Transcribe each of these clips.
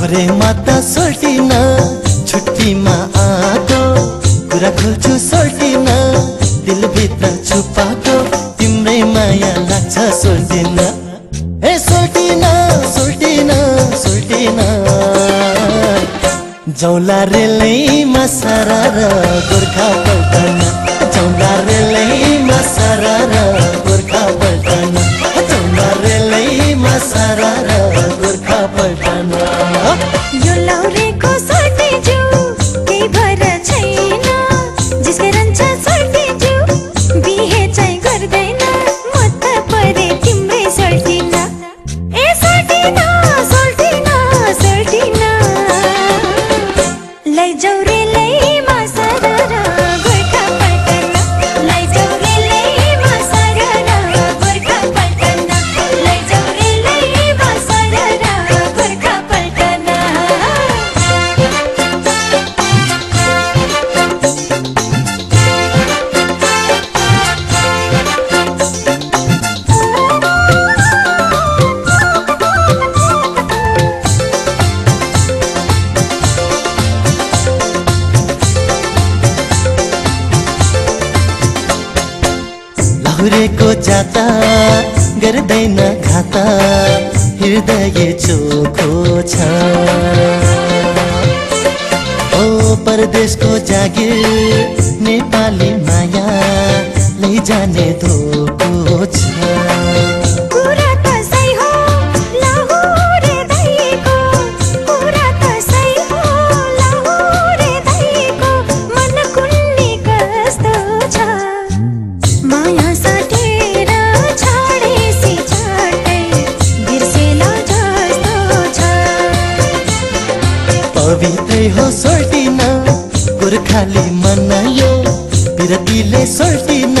लौरेमा त सोल्टिन छुट्टीमा आएको कुरा खोल्छु सोल्टिन दिलभित्र छुपाएको। तिम्रै माया लाग्छ सोल्टिन ए सोल्टिन सोल्टिन सोल्टिन जौला रेलैमा सारा र गोर्खा lấy लहुरेको जाता गर्दैन घाता हृदय चोखो छ। ओ परदेशको जागिर नेपाली माया लैजाने धोको पवित्रै हो सोल्टिन गोर्खाली मनायो बिरतीले सोल्टिन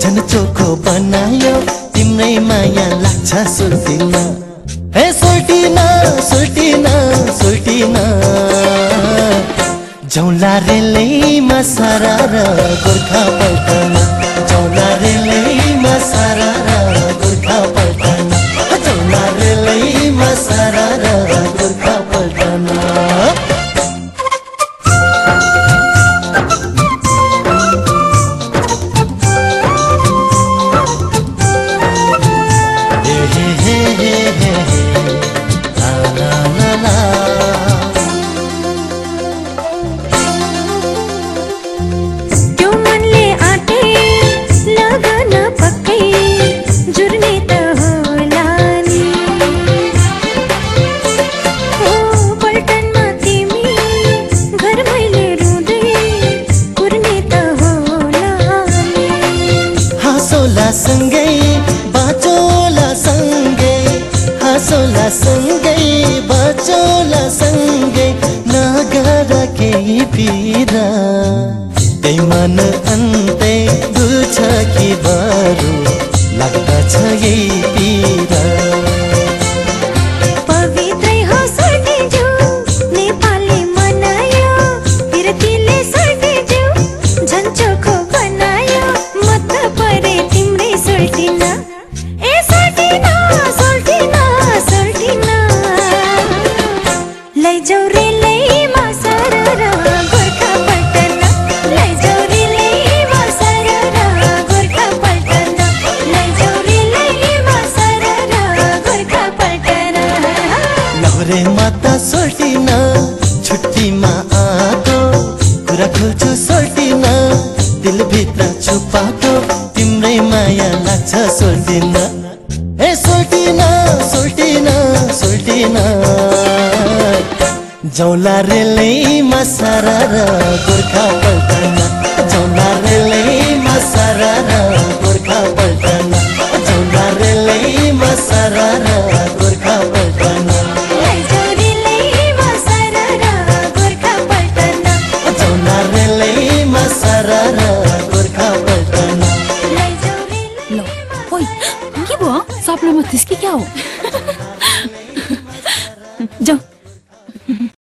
झन् चोखो बनायो तिम्रै माया लाग्छ सोल्टिन हे सोल्टिन सोल्टिन सोल्टिन जौला रेलैमा सारा र गोर्खा पल्टन हाँसोला सँगै बाँचोला सँगै हाँसोला सँगै बाँचोला सँगै नगर केही पिरा। त्यही मन अन्तै दुछ कि बरु लाग्दछ यही पिरा। लौरे माता सोल्टिन छुट्टीमा आएको कुरा खोल्छु सोल्टिन दिलभित्र छुपाएको। तिम्रै माया लाग्छ सोल्टिन ए सोल्टिन सोल्टिन सोल्टिन जौला रेलैमा सारा र गोर्खा पल्टन जौला रेलैमा सारा र गोर्खा पल्टन पल्टन